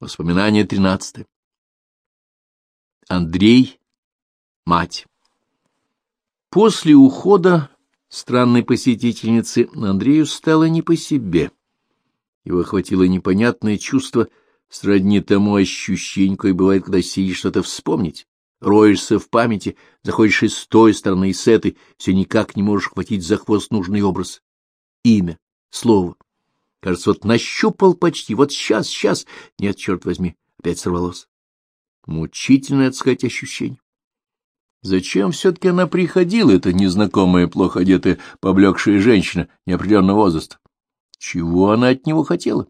Воспоминание тринадцатое. Андрей, мать. После ухода странной посетительницы Андрею стало не по себе. Его охватило непонятное чувство сродни тому ощущению, какое бывает, когда сидишь что-то вспомнить. Роешься в памяти, заходишь и с той стороны, и с этой, все никак не можешь хватить за хвост нужный образ. Имя, слово. Кажется, вот нащупал почти, вот сейчас, сейчас. Нет, черт возьми, опять сорвалось. Мучительное, так сказать, ощущение. Зачем все-таки она приходила, эта незнакомая, плохо одетая, поблекшая женщина неопределенного возраста? Чего она от него хотела?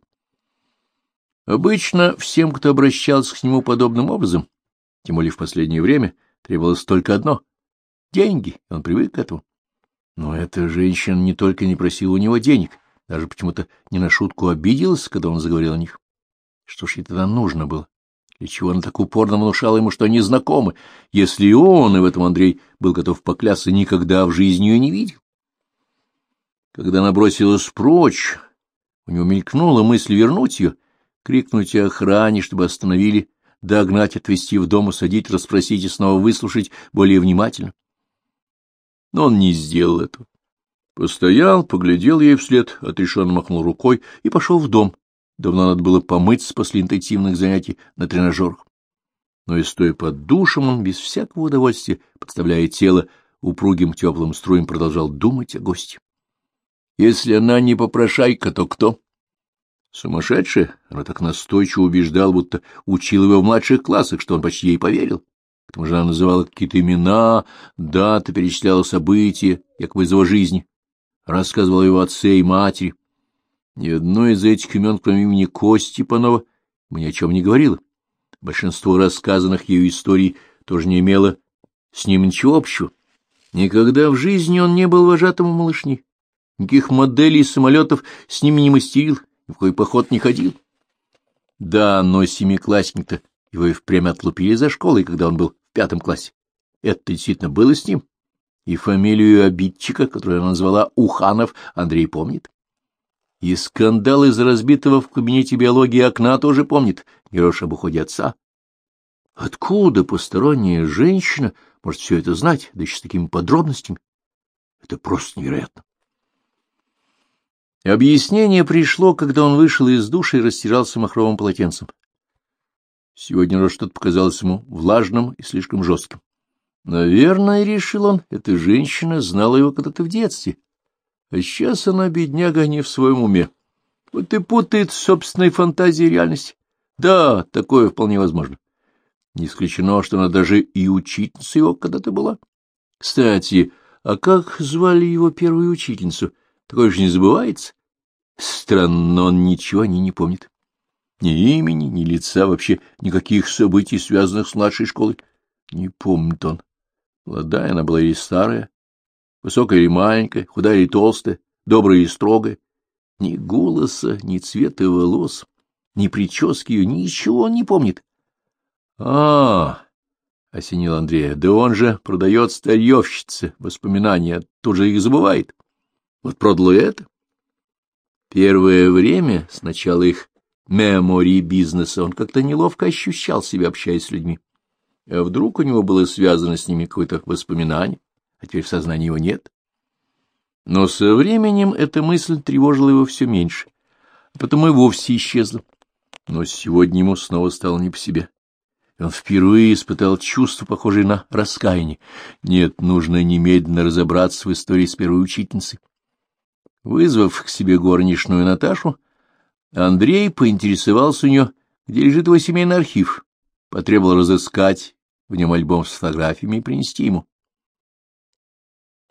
Обычно всем, кто обращался к нему подобным образом, тем более в последнее время, требовалось только одно — деньги, он привык к этому. Но эта женщина не только не просила у него денег — даже почему-то не на шутку обиделась, когда он заговорил о них. Что ж ей тогда нужно было? Для чего она так упорно внушала ему, что они знакомы, если он, и в этом Андрей был готов поклясться, никогда в жизни ее не видел? Когда она бросилась прочь, у него мелькнула мысль вернуть ее, крикнуть охране, чтобы остановили, догнать, отвезти в дом, усадить, расспросить и снова выслушать более внимательно. Но он не сделал этого. Постоял, поглядел ей вслед, отрешенно махнул рукой и пошел в дом. Давно надо было помыться после интенсивных занятий на тренажерах. Но и стоя под душем, он без всякого удовольствия, подставляя тело упругим теплым струем, продолжал думать о гости. Если она не попрошайка, то кто? Сумасшедшая? Она так настойчиво убеждал, будто учил его в младших классах, что он почти ей поверил. К тому же она называла какие-то имена, даты, перечисляла события, якобы из его жизни рассказывал его отце и матери. Ни одно из этих имен, кроме имени Кости Панова, мне о чем не говорило. Большинство рассказанных ею историй тоже не имело с ним ничего общего. Никогда в жизни он не был вожатым у малышни. Никаких моделей самолетов с ними не мастерил, ни в какой поход не ходил. Да, но семиклассник-то его и впрямь отлупили за школой, когда он был в пятом классе. Это действительно было с ним и фамилию обидчика, которую она назвала Уханов, Андрей помнит. И скандал из разбитого в кабинете биологии окна тоже помнит, Герош об уходе отца. Откуда посторонняя женщина может все это знать, да еще с такими подробностями? Это просто невероятно. Объяснение пришло, когда он вышел из души и растирался махровым полотенцем. Сегодня что-то показалось ему влажным и слишком жестким. Наверное, решил он, эта женщина знала его когда-то в детстве. А сейчас она, бедняга, не в своем уме. Вот и путает собственной фантазии реальность. Да, такое вполне возможно. Не исключено, что она даже и учительница его когда-то была. Кстати, а как звали его первую учительницу? Такое же не забывается. Странно, он ничего о ней не помнит. Ни имени, ни лица, вообще никаких событий, связанных с младшей школой. Не помнит он. Молодая она была или старая, высокая или маленькая, худая или толстая, добрая или строгая. Ни голоса, ни цвета волос, ни прически ее, ничего он не помнит. — А, — осенил Андрея, — да он же продает старьевщице воспоминания, тут же их забывает. Вот продало это. Первое время, с начала их мемори бизнеса, он как-то неловко ощущал себя, общаясь с людьми. А вдруг у него было связано с ними какое-то воспоминание, а теперь в сознании его нет? Но со временем эта мысль тревожила его все меньше, а потом и вовсе исчезла. Но сегодня ему снова стало не по себе. Он впервые испытал чувство, похожее на раскаяние. Нет, нужно немедленно разобраться в истории с первой учительницей. Вызвав к себе горничную Наташу, Андрей поинтересовался у нее, где лежит его семейный архив, потребовал разыскать в нем альбом с фотографиями и принести ему.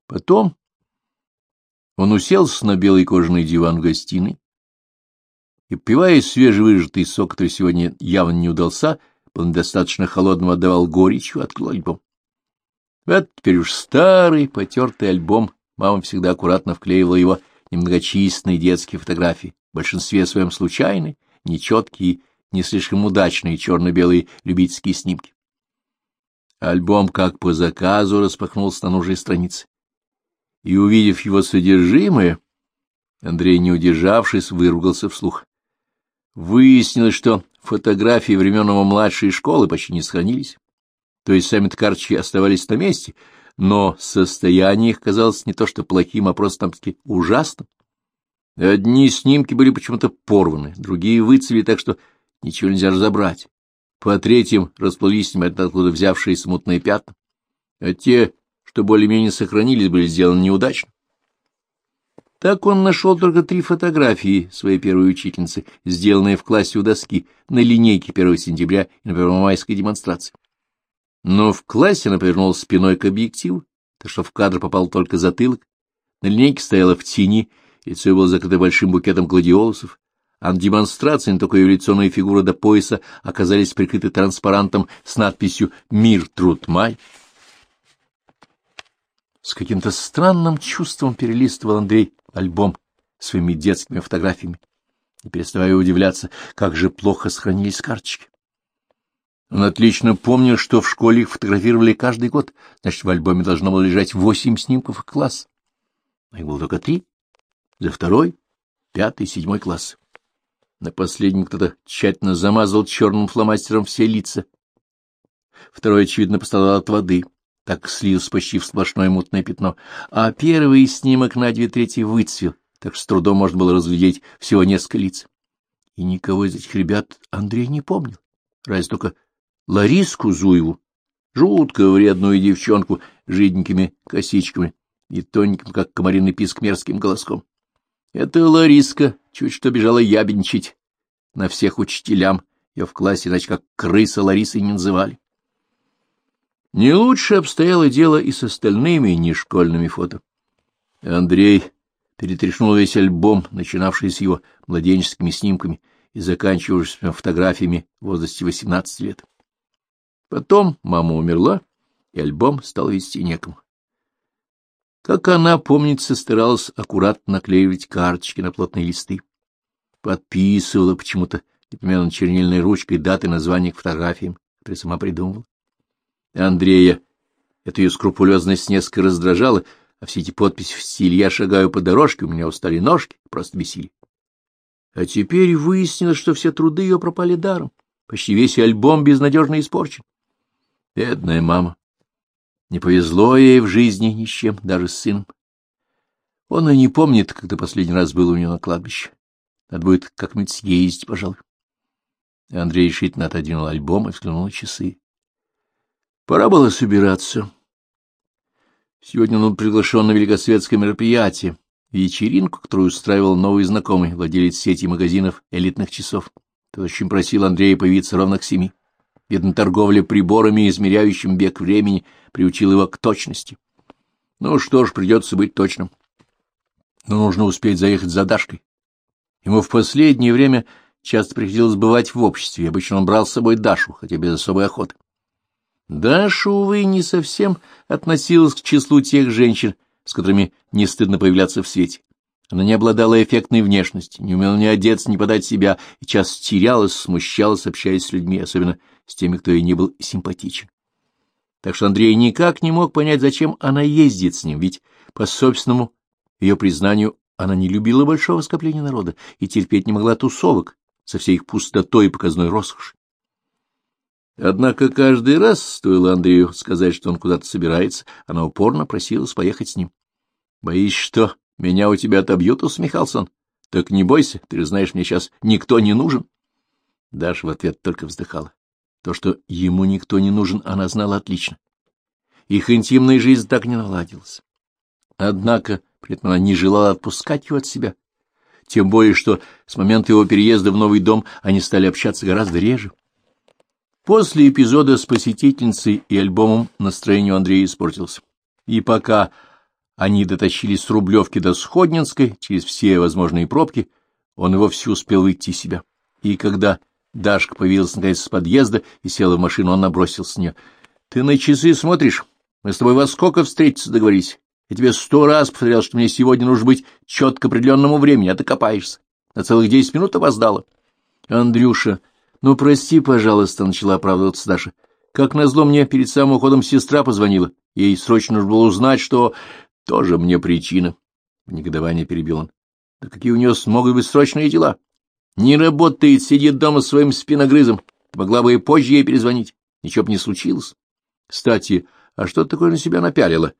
Потом он уселся на белый кожаный диван в гостиной и, пивая свежевыжатый сок, который сегодня явно не удался, он достаточно холодным отдавал горечью, открыл альбом. В этот теперь уж старый, потертый альбом мама всегда аккуратно вклеивала его немногочисленные детские фотографии, в большинстве своем случайные, нечеткие, не слишком удачные черно-белые любительские снимки. Альбом, как по заказу, распахнулся на нужной странице. И, увидев его содержимое, Андрей, не удержавшись, выругался вслух. Выяснилось, что фотографии времен его младшей школы почти не сохранились. То есть сами карточки оставались на месте, но состояние их казалось не то что плохим, а просто-таки ужасным. Одни снимки были почему-то порваны, другие выцвели так, что ничего нельзя разобрать. По третьим расплылись непонятно откуда взявшие смутные пятна, а те, что более-менее сохранились, были сделаны неудачно. Так он нашел только три фотографии своей первой учительницы, сделанные в классе у доски на линейке 1 сентября и на первомайской демонстрации. Но в классе она повернулась спиной к объективу, так что в кадр попал только затылок. На линейке стояла в тени, лицо было закрыто большим букетом гладиолусов, а на демонстрации не только и фигура до пояса оказались прикрыты транспарантом с надписью «Мир, труд, май». С каким-то странным чувством перелистывал Андрей альбом своими детскими фотографиями, не переставая удивляться, как же плохо сохранились карточки. Он отлично помнил, что в школе их фотографировали каждый год, значит, в альбоме должно было лежать восемь снимков класс. А их было только три. За второй, пятый, седьмой класс. На последнем кто-то тщательно замазал черным фломастером все лица. Второй, очевидно, пострадал от воды, так слился почти в сплошное мутное пятно, а первый снимок на две трети выцвел, так что с трудом можно было разглядеть всего несколько лиц. И никого из этих ребят Андрей не помнил, разве только Лариску Зуеву, жутко вредную девчонку с жиденькими косичками и тоненьким, как комариный писк, мерзким голоском. Это Лариска чуть что бежала ябенчить на всех учителям, ее в классе, иначе как крыса Ларисой не называли. Не лучше обстояло дело и с остальными нешкольными фото. Андрей перетряхнул весь альбом, начинавший с его младенческими снимками и заканчивавшимся фотографиями в возрасте 18 лет. Потом мама умерла, и альбом стал вести некому. Как она, помнится, старалась аккуратно наклеивать карточки на плотные листы. Подписывала почему-то, непременно чернильной ручкой, даты названия к фотографиям, которые сама придумывала. Андрея эту ее скрупулезность несколько раздражала, а все эти подписи в стиле «я шагаю по дорожке», у меня устали ножки, просто бесили. А теперь выяснилось, что все труды ее пропали даром. Почти весь альбом безнадежно испорчен. Бедная мама. Не повезло ей в жизни ни с чем, даже с сыном. Он и не помнит, когда последний раз был у нее на кладбище. Надо будет как-нибудь съездить, пожалуй. Андрей решительно отодвинул альбом и взглянул на часы. Пора было собираться. Сегодня он приглашен на великосветское мероприятие, вечеринку, которую устраивал новый знакомый, владелец сети магазинов элитных часов. Тот очень просил Андрея появиться ровно к семи. Видно, торговля приборами, измеряющим бег времени, приучил его к точности. Ну что ж, придется быть точным. Но нужно успеть заехать за Дашкой. Ему в последнее время часто приходилось бывать в обществе, обычно он брал с собой Дашу, хотя без особой охоты. Даша, увы, не совсем относилась к числу тех женщин, с которыми не стыдно появляться в свете. Она не обладала эффектной внешностью, не умела ни одеться, ни подать себя, и часто терялась, смущалась, общаясь с людьми, особенно с теми, кто ей не был симпатичен. Так что Андрей никак не мог понять, зачем она ездит с ним, ведь, по собственному ее признанию, она не любила большого скопления народа и терпеть не могла тусовок со всей их пустотой и показной роскошью. Однако каждый раз, стоило Андрею сказать, что он куда-то собирается, она упорно просилась поехать с ним. — Боишься, что меня у тебя отобьют? — усмехался он. — Так не бойся, ты же знаешь, мне сейчас никто не нужен. Даша в ответ только вздыхала. То, что ему никто не нужен, она знала отлично. Их интимная жизнь так не наладилась. Однако при этом она не желала отпускать его от себя. Тем более, что с момента его переезда в новый дом они стали общаться гораздо реже. После эпизода с посетительницей и альбомом настроение у Андрея испортилось. И пока они дотащились с Рублевки до Сходнинской через все возможные пробки, он и вовсе успел выйти из себя. И когда Дашка появилась наконец с подъезда и села в машину, он набросился с нее. — Ты на часы смотришь? Мы с тобой во сколько встретиться договорились? Я тебе сто раз повторял, что мне сегодня нужно быть четко определенному времени, а ты копаешься. На целых десять минут опоздала. — Андрюша, — Ну, прости, пожалуйста, — начала оправдываться Даша. — Как назло мне перед самым уходом сестра позвонила. Ей срочно нужно было узнать, что... Тоже мне причина. В негодовании перебил он. Да какие у нее смогут быть срочные дела? Не работает, сидит дома своим спиногрызом. Могла бы и позже ей перезвонить. Ничего бы не случилось. Кстати, а что такое на себя напялила?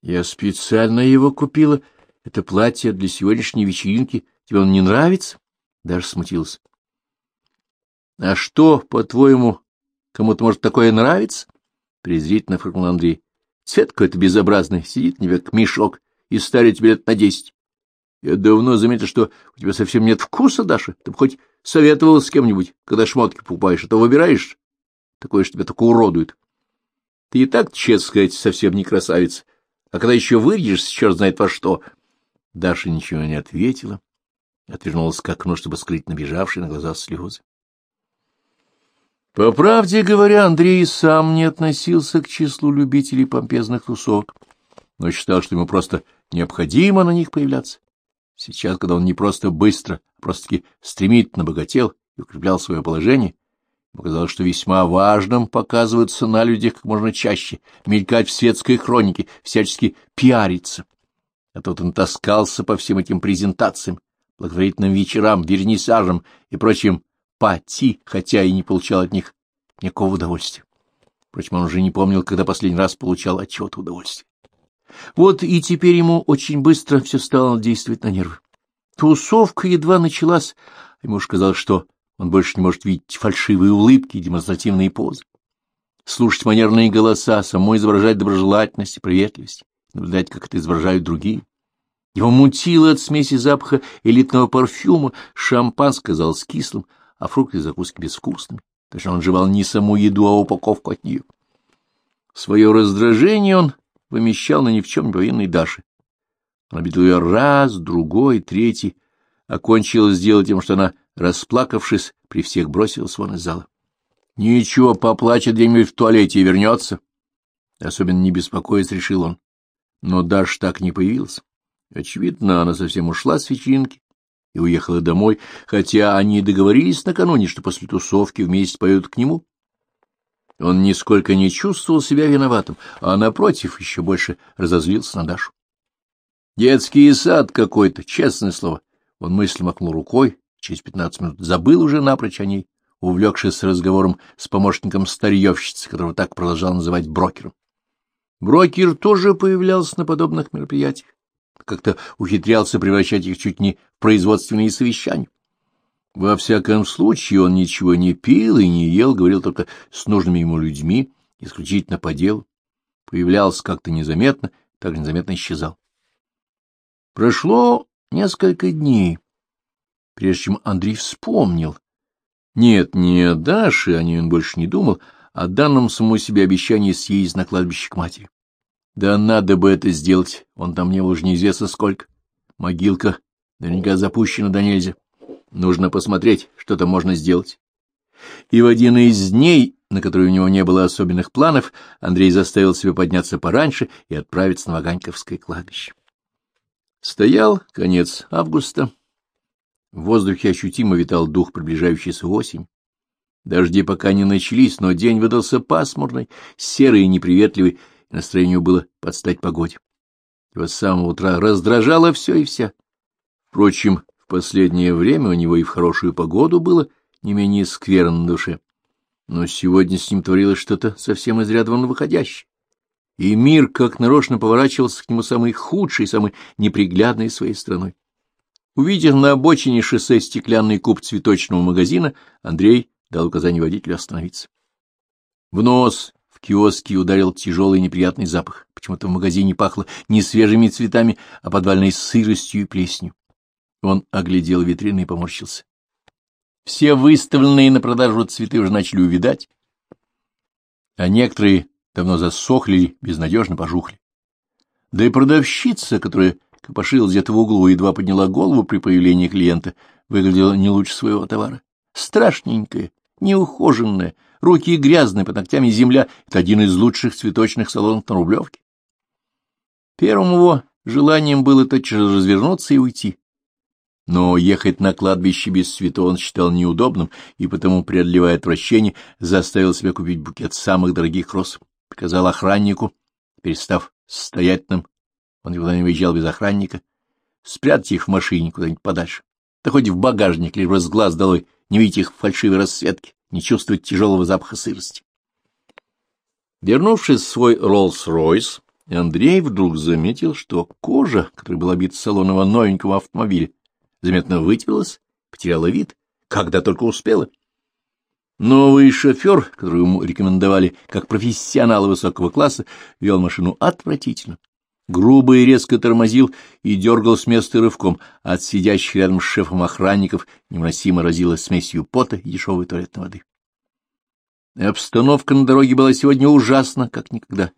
Я специально его купила. Это платье для сегодняшней вечеринки. Тебе он не нравится? Даже смутился. А что, по-твоему, кому-то может такое нравиться? Презрительно фыркнул Андрей. Цвет какой-то безобразный, сидит тебе как мешок и старит тебе лет на десять. Я давно заметил, что у тебя совсем нет вкуса, Даша. Ты бы хоть советовала с кем-нибудь, когда шмотки покупаешь, а то выбираешь такое, что тебя только уродует. Ты и так, честно сказать, совсем не красавица. А когда еще выйдешь, черт знает во что... Даша ничего не ответила, отвернулась к окну, чтобы скрыть набежавшие на глаза слезы. По правде говоря, Андрей сам не относился к числу любителей помпезных тусовок, но считал, что ему просто необходимо на них появляться. Сейчас, когда он не просто быстро, а просто-таки стремительно богател и укреплял свое положение, Показалось, что весьма важным показываться на людях как можно чаще, мелькать в светской хронике, всячески пиариться. А тот он таскался по всем этим презентациям, благотворительным вечерам, вернисажам и прочим пати, хотя и не получал от них никакого удовольствия. Впрочем, он уже не помнил, когда последний раз получал отчет удовольствия. Вот и теперь ему очень быстро все стало действовать на нервы. Тусовка едва началась, а ему уж казалось, что он больше не может видеть фальшивые улыбки и демонстративные позы, слушать манерные голоса, самой изображать доброжелательность и приветливость, наблюдать, как это изображают другие. Его мутило от смеси запаха элитного парфюма, шампанское казалось кислым, а фрукты и закуски безвкусными. Точно он жевал не саму еду, а упаковку от нее. Свое раздражение он вымещал на ни в чем не повинной Даше. Он обидел ее раз, другой, третий, окончилось дело тем, что она расплакавшись, при всех бросилась вон из зала. — Ничего, поплачет где-нибудь в туалете и вернется. Особенно не беспокоиться, решил он. Но Даш так не появился. Очевидно, она совсем ушла с вечеринки и уехала домой, хотя они договорились накануне, что после тусовки вместе поедут к нему. Он нисколько не чувствовал себя виноватым, а, напротив, еще больше разозлился на Дашу. Детский сад какой-то, честное слово. Он мысленно махнул рукой, через пятнадцать минут забыл уже напрочь о ней, увлекшись разговором с помощником старьевщицы, которого так продолжал называть брокером. Брокер тоже появлялся на подобных мероприятиях, как-то ухитрялся превращать их чуть не в производственные совещания. Во всяком случае, он ничего не пил и не ел, говорил только с нужными ему людьми, исключительно по делу. Появлялся как-то незаметно, так незаметно исчезал. Прошло несколько дней прежде чем Андрей вспомнил. Нет, не о Даше, о ней он больше не думал, а о данном самому себе обещании съездить на кладбище к матери. Да надо бы это сделать, он там не уже неизвестно сколько. Могилка наверняка запущена до нельзя. Нужно посмотреть, что там можно сделать. И в один из дней, на который у него не было особенных планов, Андрей заставил себя подняться пораньше и отправиться на Ваганьковское кладбище. Стоял конец августа. В воздухе ощутимо витал дух приближающейся осень. Дожди пока не начались, но день выдался пасмурный, серый и неприветливый, и настроение было под стать погоде. Его с самого утра раздражало все и вся. Впрочем, в последнее время у него и в хорошую погоду было не менее скверно на душе. Но сегодня с ним творилось что-то совсем из ряда вон выходящее. И мир как нарочно поворачивался к нему самой худшей, самой неприглядной своей страной. Увидев на обочине шоссе стеклянный куб цветочного магазина, Андрей дал указание водителю остановиться. В нос в киоске ударил тяжелый неприятный запах. Почему-то в магазине пахло не свежими цветами, а подвальной сыростью и плесенью. Он оглядел витрины и поморщился. Все выставленные на продажу цветы уже начали увидать, а некоторые давно засохли и безнадежно пожухли. Да и продавщица, которая копошилась где-то в углу, едва подняла голову при появлении клиента, выглядела не лучше своего товара. Страшненькая, неухоженная, руки грязные, под ногтями земля — это один из лучших цветочных салонов на Рублевке. Первым его желанием было тотчас развернуться и уйти. Но ехать на кладбище без цветов он считал неудобным, и потому, преодолевая отвращение, заставил себя купить букет самых дорогих роз. Приказал охраннику, перестав стоятельным он никуда не выезжал без охранника, спрятать их в машине куда-нибудь подальше. Да хоть в багажник, лишь с глаз долой, не видеть их фальшивой расцветки, не чувствовать тяжелого запаха сырости. Вернувшись в свой Роллс-Ройс, Андрей вдруг заметил, что кожа, которой была бита салонного новенького автомобиля, заметно вытянулась, потеряла вид, когда только успела. Новый шофер, которого ему рекомендовали как профессионала высокого класса, вел машину отвратительно. Грубо и резко тормозил и дергал с места рывком, от сидящих рядом с шефом охранников невыносимо разило смесью пота и дешевой туалетной воды. Обстановка на дороге была сегодня ужасна, как никогда.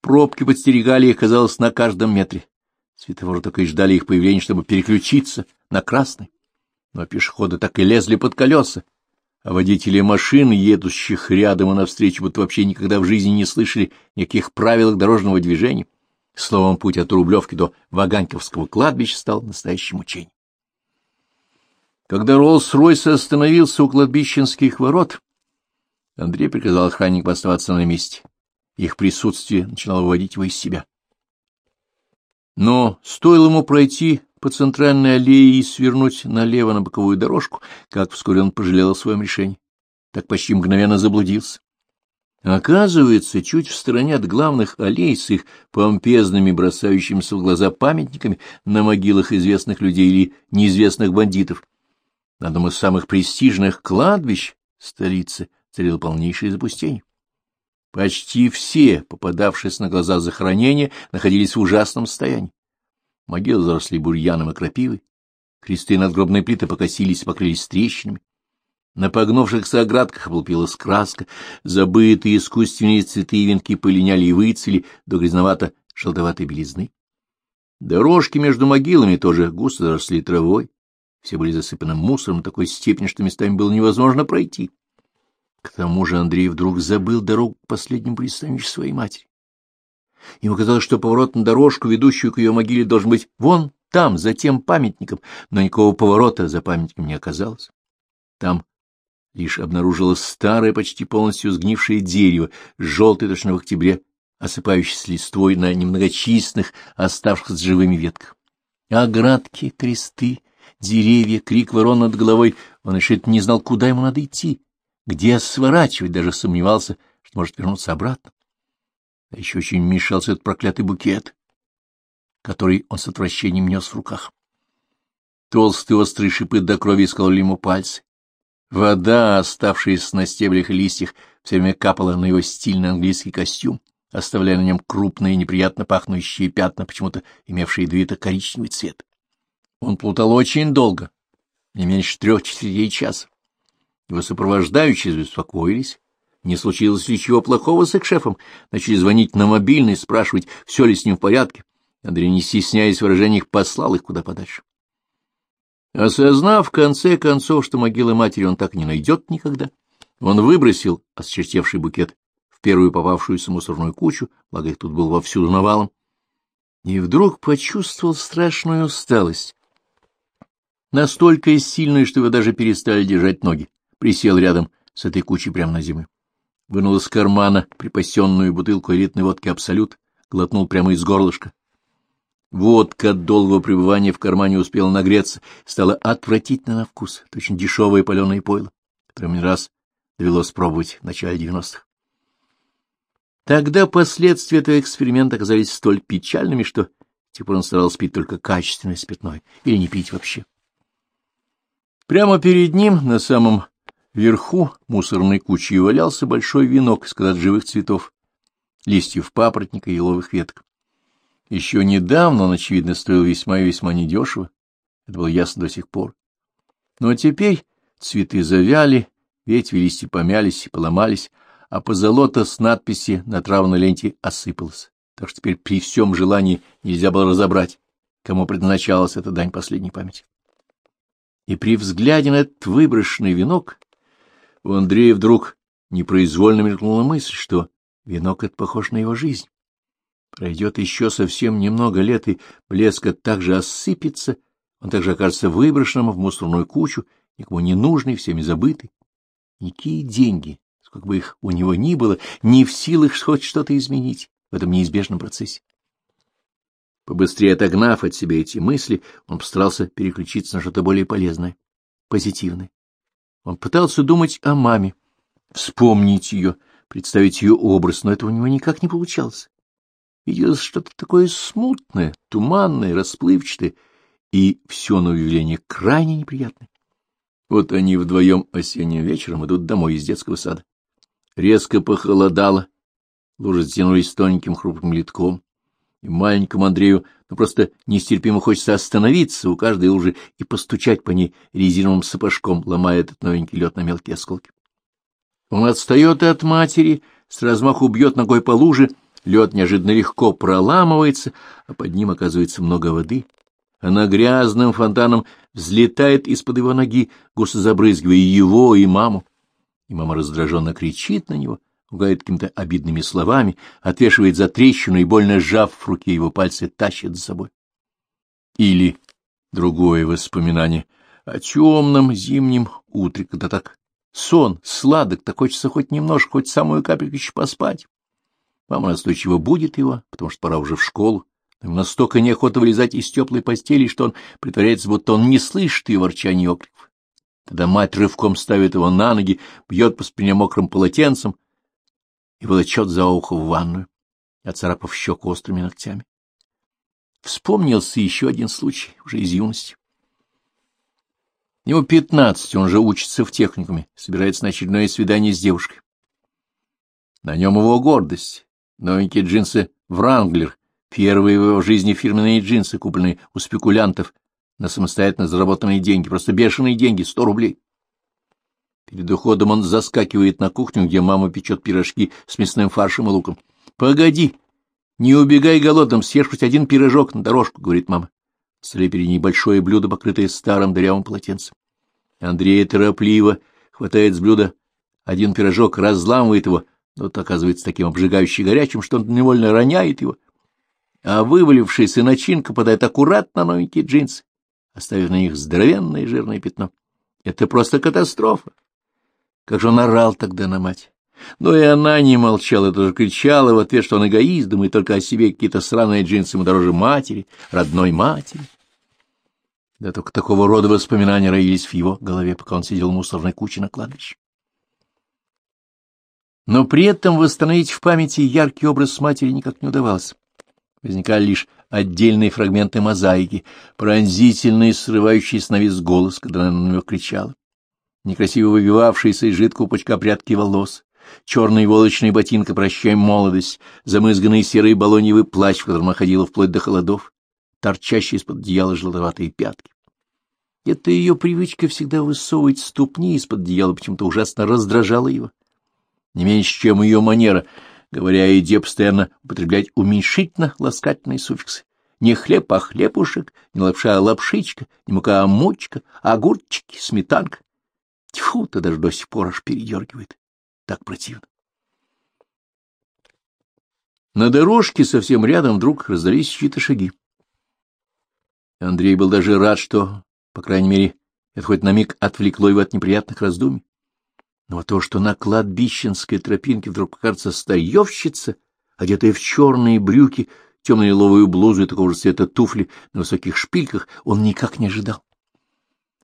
Пробки подстерегали их, казалось, на каждом метре. Светофоры только и ждали их появления, чтобы переключиться на красный. Но пешеходы так и лезли под колеса, а водители машин, едущих рядом и навстречу, будто вообще никогда в жизни не слышали никаких правил дорожного движения. Словом, путь от Рублевки до Ваганьковского кладбища стал настоящим учением. Когда Роллс-Ройс остановился у кладбищенских ворот, Андрей приказал охраннику оставаться на месте. Их присутствие начинало выводить его из себя. Но стоило ему пройти по центральной аллее и свернуть налево на боковую дорожку, как вскоре он пожалел о своем решении. Так почти мгновенно заблудился. Оказывается, чуть в стороне от главных аллей с их помпезными, бросающимися в глаза памятниками на могилах известных людей или неизвестных бандитов, на одном из самых престижных кладбищ столицы царило полнейшее запустение. Почти все, попадавшиеся на глаза захоронения, находились в ужасном состоянии. Могилы заросли бурьяном и крапивой, кресты надгробной плиты покосились и покрылись трещинами. На погнувшихся оградках облупилась краска, забытые искусственные цветы и венки полиняли и выцвели до грязновато-желтоватой белизны. Дорожки между могилами тоже густо заросли травой, все были засыпаны мусором такой степени, что местами было невозможно пройти. К тому же Андрей вдруг забыл дорогу к последнему пристанищу своей матери. Ему казалось, что поворот на дорожку, ведущую к ее могиле, должен быть вон там, за тем памятником, но никакого поворота за памятником не оказалось. Там лишь обнаружилось старое, почти полностью сгнившее дерево, желтое точно в октябре, осыпающееся листвой на немногочисленных, оставшихся живыми ветках. Оградки, кресты, деревья, крик ворон над головой, он решительно не знал, куда ему надо идти, где сворачивать, даже сомневался, что может вернуться обратно. А еще очень мешался этот проклятый букет, который он с отвращением нес в руках. Толстые острые шипы до крови искололи ему пальцы. Вода, оставшаяся на стеблях и листьях, все время капала на его стильный английский костюм, оставляя на нем крупные, неприятно пахнущие пятна, почему-то имевшие двито-коричневый цвет. Он плутал очень долго, не меньше трех четвертей часа. Его сопровождающие беспокоились, не случилось ли чего плохого с их шефом, начали звонить на мобильный, спрашивать, все ли с ним в порядке. Андрей, не стесняясь в выражениях, послал их куда подальше. Осознав в конце концов, что могилы матери он так не найдет никогда, он выбросил осчертевший букет в первую попавшуюся мусорную кучу, благо их тут был вовсюду навалом, и вдруг почувствовал страшную усталость, настолько сильную, что его даже перестали держать ноги, присел рядом с этой кучей прямо на землю. Вынул из кармана припасенную бутылку элитной водки «Абсолют», глотнул прямо из горлышка, Водка от долгого пребывания в кармане успела нагреться, стала отвратительно на вкус, точно дешевое паленое пойло, которое мне раз довелось пробовать в начале девяностых. Тогда последствия этого эксперимента оказались столь печальными, что теперь он старался пить только качественное спиртное или не пить вообще. Прямо перед ним, на самом верху мусорной кучи, валялся большой венок из живых цветов, листьев папоротника и еловых веток. Еще недавно он, очевидно, стоил весьма и весьма недешево. Это было ясно до сих пор. Но теперь цветы завяли, ветви листья помялись и поломались, а позолота с надписи на травной ленте осыпалась. Так что теперь при всем желании нельзя было разобрать, кому предназначалась эта дань последней памяти. И при взгляде на этот выброшенный венок у Андрея вдруг непроизвольно мелькнула мысль, что венок этот похож на его жизнь. Пройдет еще совсем немного лет, и блеск также осыпется, он также окажется выброшенным в мусорную кучу, никому не нужный, всеми забытый. Никакие деньги, сколько бы их у него ни было, не в силах хоть что-то изменить в этом неизбежном процессе. Побыстрее отогнав от себя эти мысли, он постарался переключиться на что-то более полезное, позитивное. Он пытался думать о маме, вспомнить ее, представить ее образ, но этого у него никак не получалось. Виделось что-то такое смутное, туманное, расплывчатое, и все на удивление крайне неприятное. Вот они вдвоем осенним вечером идут домой из детского сада. Резко похолодало, лужи затянулись тоненьким хрупким литком, и маленькому Андрею ну просто нестерпимо хочется остановиться у каждой лужи и постучать по ней резиновым сапожком, ломая этот новенький лед на мелкие осколки. Он отстает от матери, с размаху бьет ногой по луже, лед неожиданно легко проламывается, а под ним оказывается много воды. Она грязным фонтаном взлетает из-под его ноги, густо забрызгивая его и маму. И мама раздраженно кричит на него — ругает какими-то обидными словами, отвешивает за трещину и, больно сжав в руке его пальцы, тащит за собой. Или другое воспоминание о темном зимнем утре, когда так сон сладок, так хочется хоть немножко, хоть самую капельку еще поспать. Мама настойчиво будет его, потому что пора уже в школу. Ему настолько неохота вылезать из теплой постели, что он притворяется, будто он не слышит ее ворчания и окликов. Тогда мать рывком ставит его на ноги, бьет по спине мокрым полотенцем, и волочет за ухо в ванную, оцарапав щеку острыми ногтями. Вспомнился еще один случай, уже из юности. Ему пятнадцать, он же учится в техникуме, собирается на очередное свидание с девушкой. На нем его гордость, новенькие джинсы «Вранглер», первые в его жизни фирменные джинсы, купленные у спекулянтов на самостоятельно заработанные деньги, просто бешеные деньги, сто рублей. Перед уходом он заскакивает на кухню, где мама печет пирожки с мясным фаршем и луком. — Погоди, не убегай голодным, съешь хоть один пирожок на дорожку, — говорит мама. Столе перед ней большое блюдо, покрытое старым дырявым полотенцем. Андрей торопливо хватает с блюда один пирожок, разламывает его, но тот оказывается таким обжигающе горячим, что он невольно роняет его. А вывалившаяся начинка подает аккуратно новенькие джинсы, оставив на них здоровенное жирное пятно. Это просто катастрофа. Как же он орал тогда на мать. Но и она не молчала, тоже кричала в ответ, что он эгоист, думает только о себе, какие-то сраные джинсы ему дороже матери, родной матери. Да только такого рода воспоминания роились в его голове, пока он сидел в мусорной куче на кладбище. Но при этом восстановить в памяти яркий образ матери никак не удавалось. Возникали лишь отдельные фрагменты мозаики, пронзительные, срывающиеся на весь голос, когда она на него кричала некрасиво выбивавшиеся из жидкого пучка прядки волос, черные волочные ботинка «Прощай, молодость», замызганный серый балоньевый плащ, в котором ходила вплоть до холодов, торчащие из-под одеяла желтоватые пятки. Эта ее привычка всегда высовывать ступни из-под одеяла почему-то ужасно раздражала его. Не меньше, чем ее манера, говоря о еде, постоянно употреблять уменьшительно-ласкательные суффиксы. Не хлеб, а хлебушек, не лапша, а лапшичка, не мука, а мучка, огурчики, сметанка. Тьфу, ты даже до сих пор аж передергивает. Так противно. На дорожке совсем рядом вдруг раздались чьи-то шаги. Андрей был даже рад, что, по крайней мере, это хоть на миг отвлекло его от неприятных раздумий. Но то, что на кладбищенской тропинке вдруг покажется старьевщица, одетая в черные брюки, темно-лиловую блузу и такого же цвета туфли на высоких шпильках, он никак не ожидал.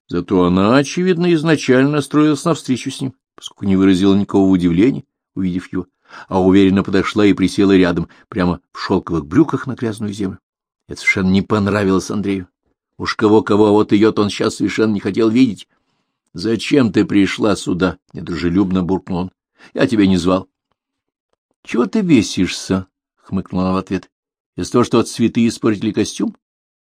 Зато она, очевидно, изначально настроилась навстречу с ним, поскольку не выразила никакого удивления, увидев его, а уверенно подошла и присела рядом, прямо в шелковых брюках на грязную землю. Это совершенно не понравилось Андрею. Уж кого-кого, а вот ее-то он сейчас совершенно не хотел видеть. — Зачем ты пришла сюда? — недружелюбно буркнул он. — Я тебя не звал. — Чего ты бесишься? — хмыкнула она в ответ. — Из-за того, что цветы испортили костюм?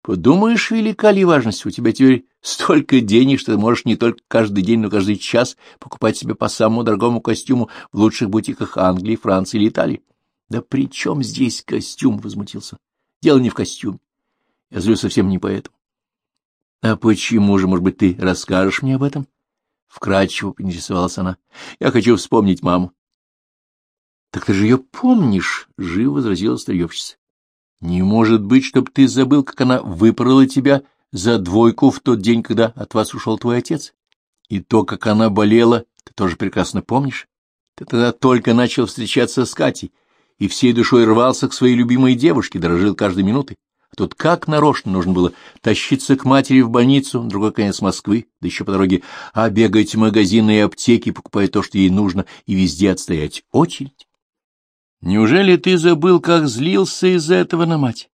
Подумаешь, велика ли важность, у тебя теперь столько денег, что ты можешь не только каждый день, но каждый час покупать себе по самому дорогому костюму в лучших бутиках Англии, Франции или Италии. — Да при чем здесь костюм? — возмутился. — Дело не в костюме. Я злю совсем не поэтому. — А почему же, может быть, ты расскажешь мне об этом? — вкратчиво поинтересовалась она. — Я хочу вспомнить маму. — Так ты же ее помнишь? — живо возразила старьевщица. Не может быть, чтоб ты забыл, как она выпорола тебя за двойку в тот день, когда от вас ушел твой отец. И то, как она болела, ты тоже прекрасно помнишь. Ты тогда только начал встречаться с Катей и всей душой рвался к своей любимой девушке, дорожил каждой минутой. А тут как нарочно нужно было тащиться к матери в больницу, другой конец Москвы, да еще по дороге, а бегать в магазины и аптеки, покупая то, что ей нужно, и везде отстоять очередь. Неужели ты забыл, как злился из-за этого на мать?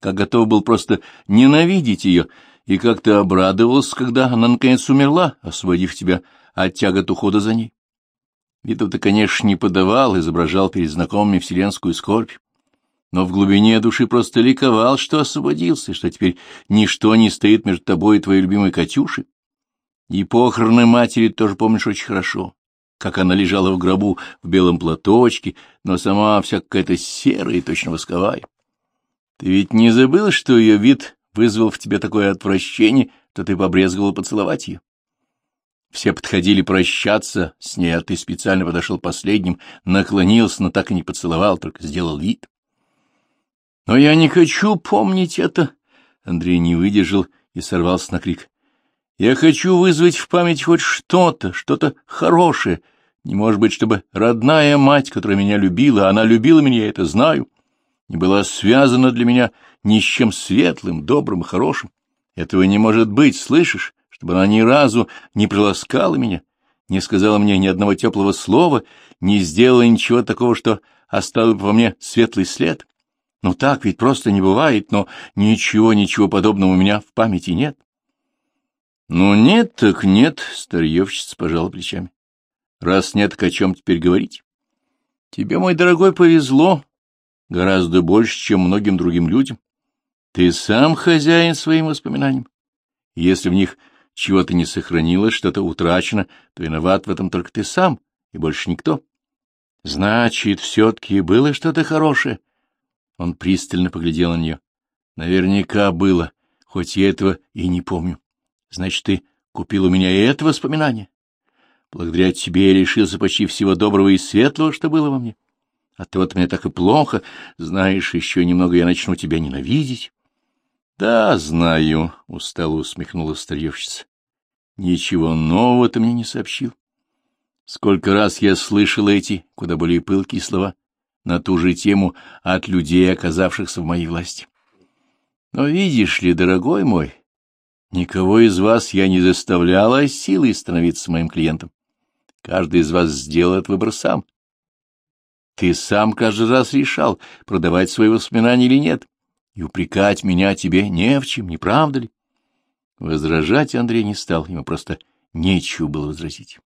Как готов был просто ненавидеть ее, и как ты обрадовался, когда она наконец умерла, освободив тебя от тягот ухода за ней? Виду ты, конечно, не подавал, изображал перед знакомыми вселенскую скорбь но в глубине души просто ликовал, что освободился, что теперь ничто не стоит между тобой и твоей любимой Катюшей. И похороны матери тоже помнишь очень хорошо, как она лежала в гробу в белом платочке, но сама вся какая-то серая и точно восковая. Ты ведь не забыл, что ее вид вызвал в тебе такое отвращение, что ты побрезговал поцеловать ее? Все подходили прощаться с ней, а ты специально подошел последним, наклонился, но так и не поцеловал, только сделал вид. Но я не хочу помнить это. Андрей не выдержал и сорвался на крик. Я хочу вызвать в память хоть что-то, что-то хорошее. Не может быть, чтобы родная мать, которая меня любила, она любила меня, я это знаю, не была связана для меня ни с чем светлым, добрым хорошим. Этого не может быть, слышишь, чтобы она ни разу не приласкала меня, не сказала мне ни одного теплого слова, не сделала ничего такого, что оставил во мне светлый след. Ну так ведь просто не бывает, но ничего, ничего подобного у меня в памяти нет. Ну нет, так нет, старьевщица пожала плечами. Раз нет, так о чем теперь говорить? Тебе, мой дорогой, повезло гораздо больше, чем многим другим людям. Ты сам хозяин своим воспоминаниям. Если в них чего-то не сохранилось, что-то утрачено, то виноват в этом только ты сам и больше никто. Значит, все-таки было что-то хорошее, он пристально поглядел на нее. Наверняка было, хоть я этого и не помню. Значит, ты купил у меня и это воспоминание? Благодаря тебе я лишился почти всего доброго и светлого, что было во мне. От того-то мне так и плохо. Знаешь, еще немного я начну тебя ненавидеть. — Да, знаю, — устало усмехнулась старьевщица. — Ничего нового ты мне не сообщил. Сколько раз я слышал эти, куда более пылкие слова на ту же тему от людей, оказавшихся в моей власти. Но видишь ли, дорогой мой, никого из вас я не заставляла силой становиться моим клиентом. Каждый из вас сделал этот выбор сам. Ты сам каждый раз решал, продавать свои воспоминания или нет, и упрекать меня тебе не в чем, не правда ли? Возражать Андрей не стал, ему просто нечего было возразить.